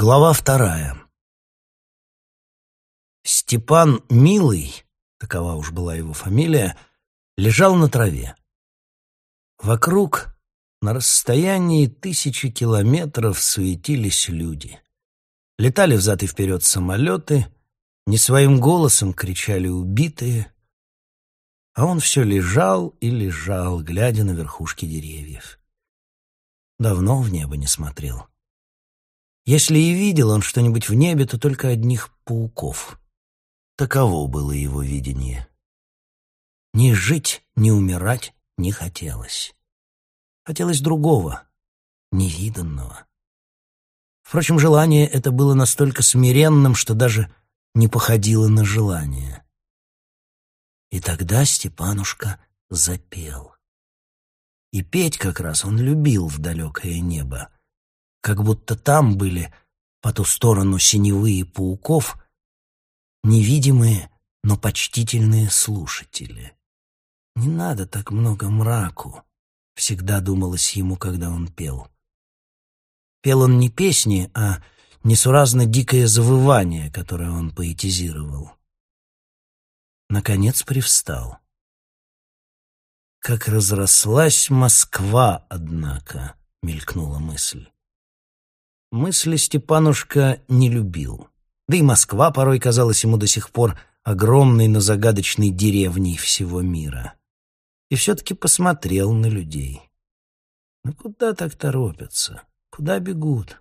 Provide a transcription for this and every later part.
Глава вторая. Степан Милый, такова уж была его фамилия, лежал на траве. Вокруг, на расстоянии тысячи километров, суетились люди. Летали взад и вперед самолеты, не своим голосом кричали убитые, а он все лежал и лежал, глядя на верхушки деревьев. Давно в небо не смотрел. Если и видел он что-нибудь в небе, то только одних пауков. Таково было его видение. Ни жить, ни умирать не хотелось. Хотелось другого, невиданного. Впрочем, желание это было настолько смиренным, что даже не походило на желание. И тогда Степанушка запел. И петь как раз он любил в далекое небо как будто там были, по ту сторону синевые пауков, невидимые, но почтительные слушатели. «Не надо так много мраку», — всегда думалось ему, когда он пел. Пел он не песни, а несуразно дикое завывание, которое он поэтизировал. Наконец привстал. «Как разрослась Москва, однако», — мелькнула мысль. Мысли Степанушка не любил. Да и Москва порой казалась ему до сих пор огромной, но загадочной деревней всего мира. И все-таки посмотрел на людей. Ну куда так торопятся? Куда бегут?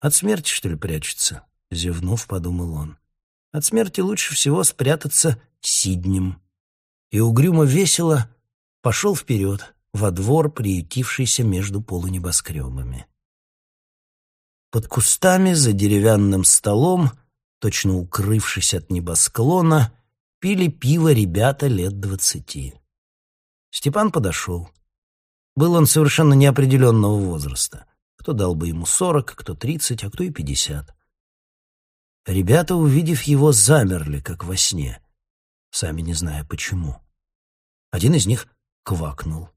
От смерти, что ли, прячутся? Зевнув, подумал он. От смерти лучше всего спрятаться сиднем. И угрюмо весело пошел вперед, во двор, приютившийся между полунебоскребами. Под кустами за деревянным столом, точно укрывшись от небосклона, пили пиво ребята лет двадцати. Степан подошел. Был он совершенно неопределенного возраста. Кто дал бы ему сорок, кто тридцать, а кто и пятьдесят. Ребята, увидев его, замерли, как во сне, сами не зная почему. Один из них квакнул.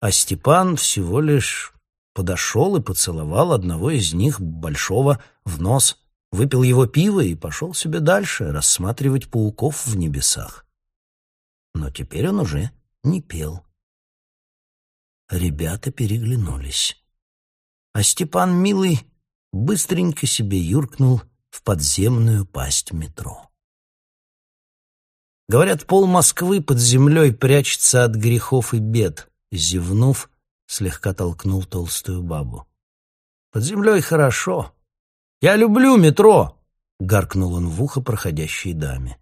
А Степан всего лишь подошел и поцеловал одного из них, большого, в нос, выпил его пиво и пошел себе дальше рассматривать пауков в небесах. Но теперь он уже не пел. Ребята переглянулись. А Степан, милый, быстренько себе юркнул в подземную пасть метро. Говорят, пол Москвы под землей прячется от грехов и бед. Зевнув, слегка толкнул толстую бабу. «Под землей хорошо. Я люблю метро!» — гаркнул он в ухо проходящей даме.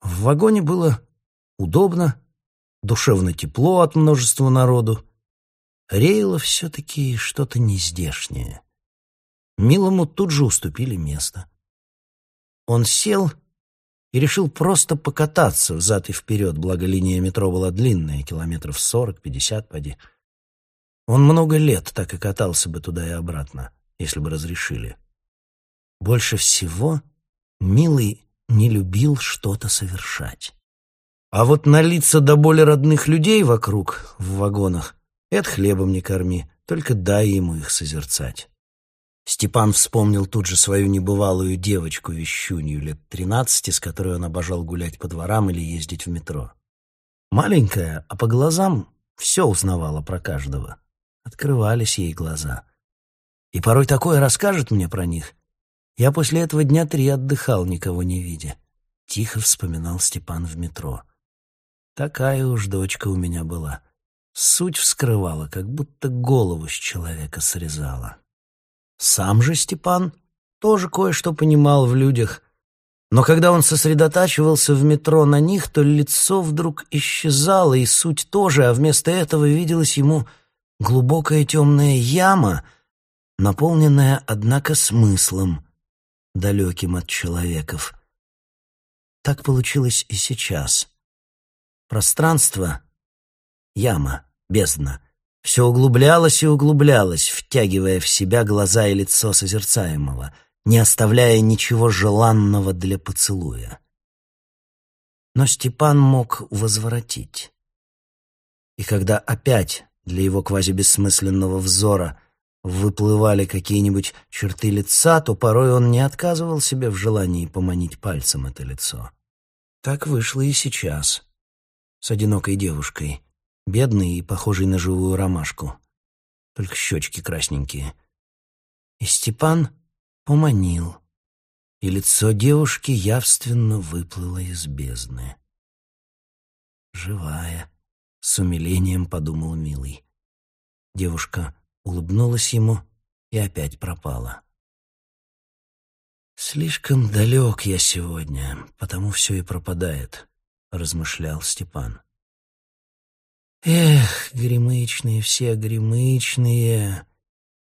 В вагоне было удобно, душевно тепло от множества народу. Реяло все-таки что-то нездешнее. Милому тут же уступили место. Он сел и решил просто покататься взад и вперед, благо линия метро была длинная, километров сорок-пятьдесят поди. Он много лет так и катался бы туда и обратно, если бы разрешили. Больше всего Милый не любил что-то совершать. А вот на лица до боли родных людей вокруг, в вагонах, это хлебом не корми, только дай ему их созерцать. Степан вспомнил тут же свою небывалую девочку-вещунью лет тринадцати, с которой он обожал гулять по дворам или ездить в метро. Маленькая, а по глазам все узнавала про каждого. Открывались ей глаза. И порой такое расскажет мне про них. Я после этого дня три отдыхал, никого не видя. Тихо вспоминал Степан в метро. Такая уж дочка у меня была. Суть вскрывала, как будто голову с человека срезала. Сам же Степан тоже кое-что понимал в людях, но когда он сосредотачивался в метро на них, то лицо вдруг исчезало, и суть тоже, а вместо этого виделась ему глубокая темная яма, наполненная, однако, смыслом, далеким от человеков. Так получилось и сейчас. Пространство — яма, бездна — все углублялось и углублялось, втягивая в себя глаза и лицо созерцаемого, не оставляя ничего желанного для поцелуя. Но Степан мог возвратить. И когда опять для его квазибессмысленного взора выплывали какие-нибудь черты лица, то порой он не отказывал себе в желании поманить пальцем это лицо. Так вышло и сейчас. С одинокой девушкой, бедной и похожей на живую ромашку. Только щечки красненькие. И Степан поманил, и лицо девушки явственно выплыло из бездны. «Живая», — с умилением подумал милый. Девушка улыбнулась ему и опять пропала. «Слишком далек я сегодня, потому все и пропадает», — размышлял Степан. «Эх, гремычные все, гремычные!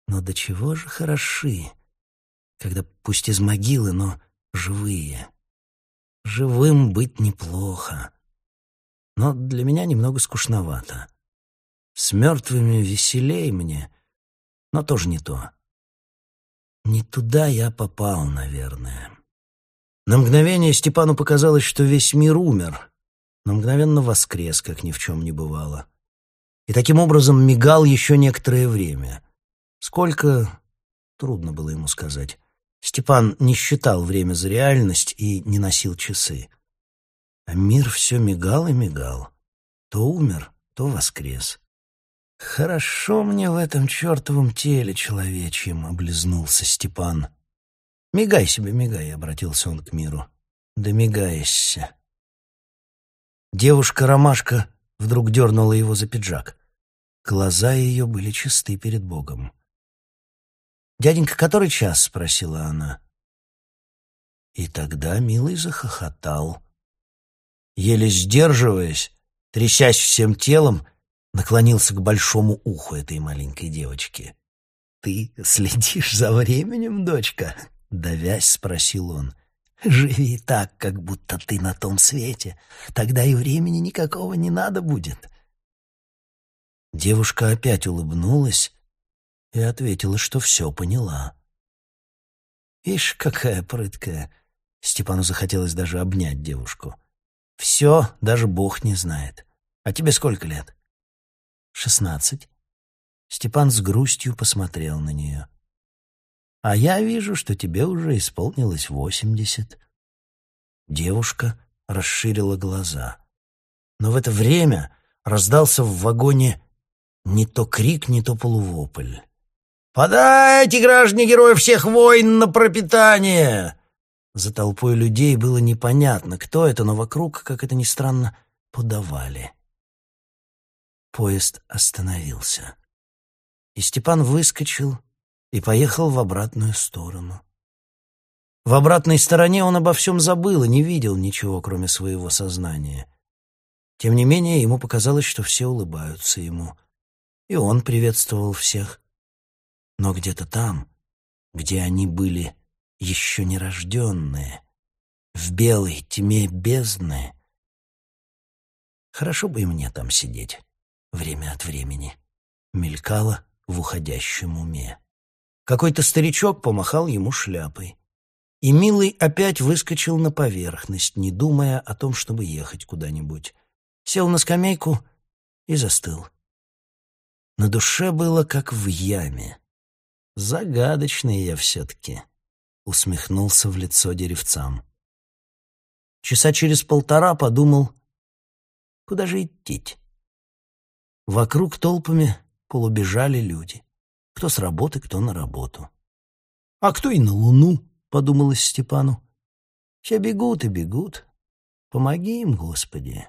Но до чего же хороши, когда пусть из могилы, но живые. Живым быть неплохо, но для меня немного скучновато. С мертвыми веселей мне, но тоже не то. Не туда я попал, наверное. На мгновение Степану показалось, что весь мир умер, но мгновенно воскрес, как ни в чем не бывало. И таким образом мигал еще некоторое время. Сколько, трудно было ему сказать. Степан не считал время за реальность и не носил часы. А мир все мигал и мигал. То умер, то воскрес. «Хорошо мне в этом чертовом теле человечьем», — облизнулся Степан. «Мигай себе, мигай», — обратился он к миру. «Да мигаешься». Девушка-ромашка вдруг дернула его за пиджак. Глаза ее были чисты перед Богом. «Дяденька, который час?» — спросила она. И тогда милый захохотал. Еле сдерживаясь, трясясь всем телом, наклонился к большому уху этой маленькой девочки. «Ты следишь за временем, дочка?» — давясь спросил он. «Живи так, как будто ты на том свете. Тогда и времени никакого не надо будет». Девушка опять улыбнулась и ответила, что все поняла. «Ишь, какая прыткая!» Степану захотелось даже обнять девушку. «Все, даже Бог не знает. А тебе сколько лет?» «Шестнадцать». Степан с грустью посмотрел на нее. «А я вижу, что тебе уже исполнилось восемьдесят». Девушка расширила глаза. Но в это время раздался в вагоне не то крик, не то полувопль. «Подайте, граждане героев всех войн, на пропитание!» За толпой людей было непонятно, кто это, но вокруг, как это ни странно, подавали. Поезд остановился. И Степан выскочил и поехал в обратную сторону. В обратной стороне он обо всем забыл и не видел ничего, кроме своего сознания. Тем не менее, ему показалось, что все улыбаются ему. И он приветствовал всех. Но где-то там, где они были еще нерожденные, в белой тьме бездны, хорошо бы и мне там сидеть время от времени, мелькало в уходящем уме. Какой-то старичок помахал ему шляпой. И Милый опять выскочил на поверхность, не думая о том, чтобы ехать куда-нибудь. Сел на скамейку и застыл. На душе было как в яме. Загадочный я все-таки, — усмехнулся в лицо деревцам. Часа через полтора подумал, куда же идти? Вокруг толпами полубежали люди. Кто с работы, кто на работу. «А кто и на Луну», — подумалось Степану. «Все бегут и бегут. Помоги им, Господи».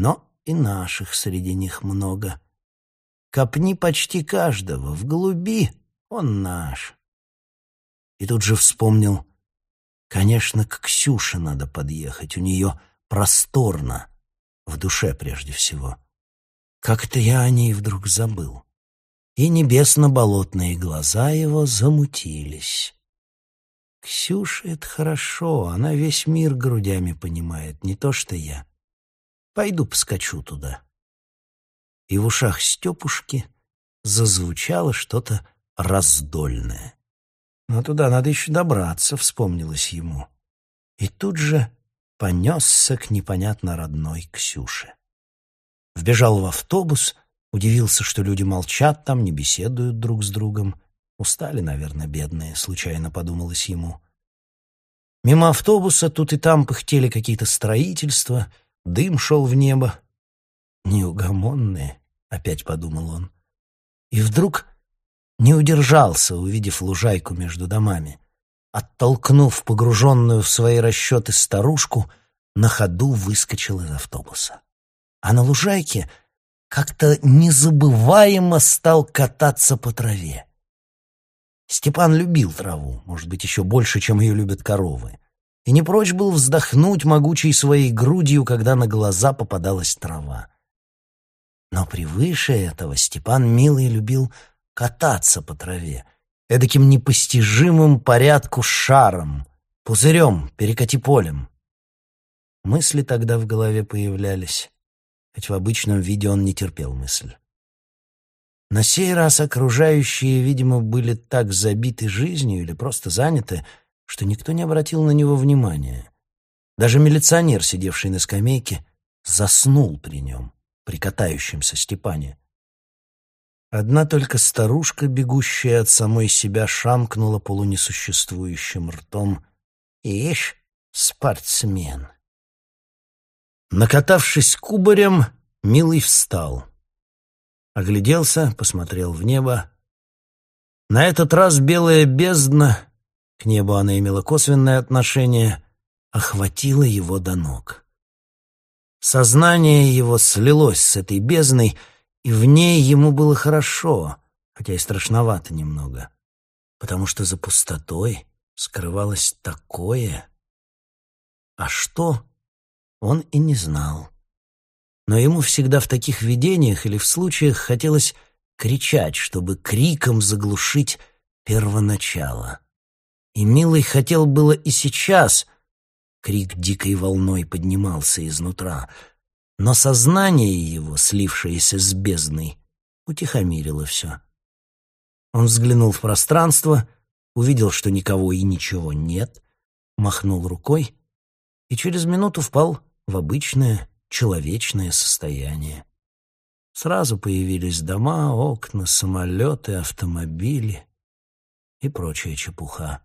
Но и наших среди них много. Копни почти каждого, в глуби он наш. И тут же вспомнил, конечно, к Ксюше надо подъехать, у нее просторно, в душе прежде всего. Как-то я о ней вдруг забыл. И небесно-болотные глаза его замутились. Ксюша — это хорошо, она весь мир грудями понимает, не то что я. Пойду поскочу туда. И в ушах Степушки зазвучало что-то раздольное. Но туда надо еще добраться, вспомнилось ему. И тут же понесся к непонятно родной Ксюше вбежал в автобус Удивился, что люди молчат там, не беседуют друг с другом. Устали, наверное, бедные, случайно подумалось ему. Мимо автобуса тут и там пыхтели какие-то строительства, дым шел в небо. Неугомонные, опять подумал он. И вдруг не удержался, увидев лужайку между домами. Оттолкнув погруженную в свои расчеты старушку, на ходу выскочил из автобуса. А на лужайке как-то незабываемо стал кататься по траве. Степан любил траву, может быть, еще больше, чем ее любят коровы, и не прочь был вздохнуть могучей своей грудью, когда на глаза попадалась трава. Но превыше этого Степан милый любил кататься по траве, эдаким непостижимым порядку шаром, пузырем, перекати полем. Мысли тогда в голове появлялись хоть в обычном виде он не терпел мысль. На сей раз окружающие, видимо, были так забиты жизнью или просто заняты, что никто не обратил на него внимания. Даже милиционер, сидевший на скамейке, заснул при нем, при катающемся Степане. Одна только старушка, бегущая от самой себя, шамкнула полунесуществующим ртом. «Ишь, спортсмен!» Накатавшись кубарем, Милый встал. Огляделся, посмотрел в небо. На этот раз белая бездна, к небу она имела косвенное отношение, охватила его до ног. Сознание его слилось с этой бездной, и в ней ему было хорошо, хотя и страшновато немного, потому что за пустотой скрывалось такое. А что, он и не знал. Но ему всегда в таких видениях или в случаях хотелось кричать, чтобы криком заглушить первоначало. И Милый хотел было и сейчас. Крик дикой волной поднимался изнутра, но сознание его, слившееся с бездной, утихомирило все. Он взглянул в пространство, увидел, что никого и ничего нет, махнул рукой и через минуту впал в обычное человечное состояние. Сразу появились дома, окна, самолеты, автомобили и прочая чепуха.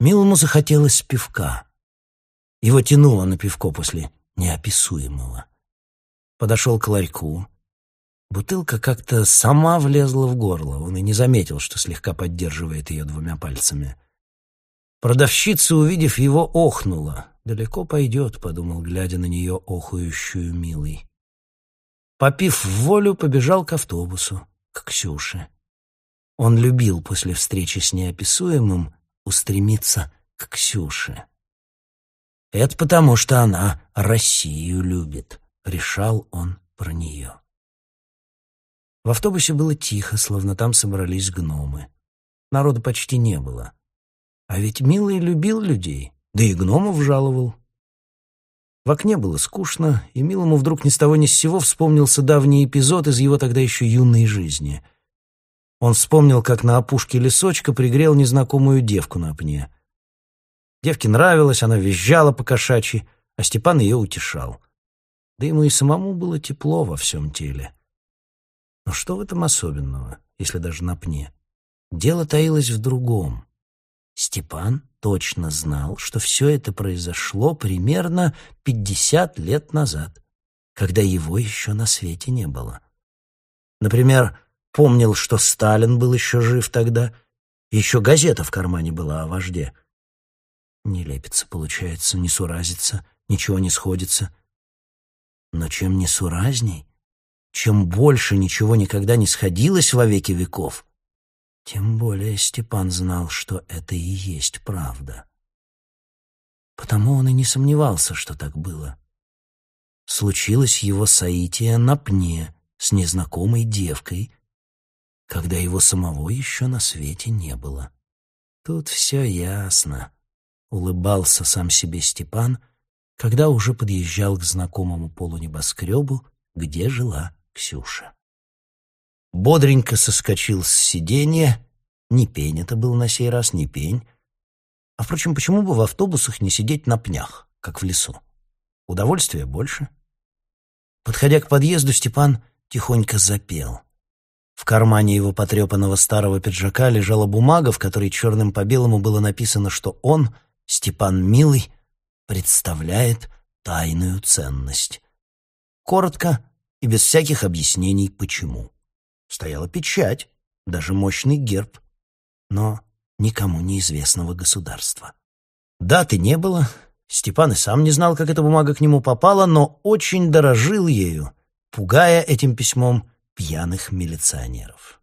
Милому захотелось пивка. Его тянуло на пивко после неописуемого. Подошел к ларьку. Бутылка как-то сама влезла в горло. Он и не заметил, что слегка поддерживает ее двумя пальцами. Продавщица, увидев его, охнула. «Далеко пойдет», — подумал, глядя на нее охующую милый. Попив в волю, побежал к автобусу, к Ксюше. Он любил после встречи с неописуемым устремиться к Ксюше. «Это потому, что она Россию любит», — решал он про нее. В автобусе было тихо, словно там собрались гномы. Народа почти не было. А ведь Милый любил людей да и гномов жаловал. В окне было скучно, и Милому вдруг ни с того ни с сего вспомнился давний эпизод из его тогда еще юной жизни. Он вспомнил, как на опушке лесочка пригрел незнакомую девку на пне. Девке нравилось, она визжала по кошачьи, а Степан ее утешал. Да ему и самому было тепло во всем теле. Но что в этом особенного, если даже на пне? Дело таилось в другом. Степан точно знал, что все это произошло примерно пятьдесят лет назад, когда его еще на свете не было. Например, помнил, что Сталин был еще жив тогда, еще газета в кармане была о вожде. Не лепится, получается, не суразится, ничего не сходится. Но чем несуразней, чем больше ничего никогда не сходилось во веки веков, тем более Степан знал, что это и есть правда. Потому он и не сомневался, что так было. Случилось его соитие на пне с незнакомой девкой, когда его самого еще на свете не было. Тут все ясно, — улыбался сам себе Степан, когда уже подъезжал к знакомому полунебоскребу, где жила Ксюша бодренько соскочил с сиденья. Не пень это был на сей раз, не пень. А, впрочем, почему бы в автобусах не сидеть на пнях, как в лесу? Удовольствия больше. Подходя к подъезду, Степан тихонько запел. В кармане его потрепанного старого пиджака лежала бумага, в которой черным по белому было написано, что он, Степан Милый, представляет тайную ценность. Коротко и без всяких объяснений, почему. Стояла печать, даже мощный герб, но никому неизвестного государства. Даты не было, Степан и сам не знал, как эта бумага к нему попала, но очень дорожил ею, пугая этим письмом пьяных милиционеров.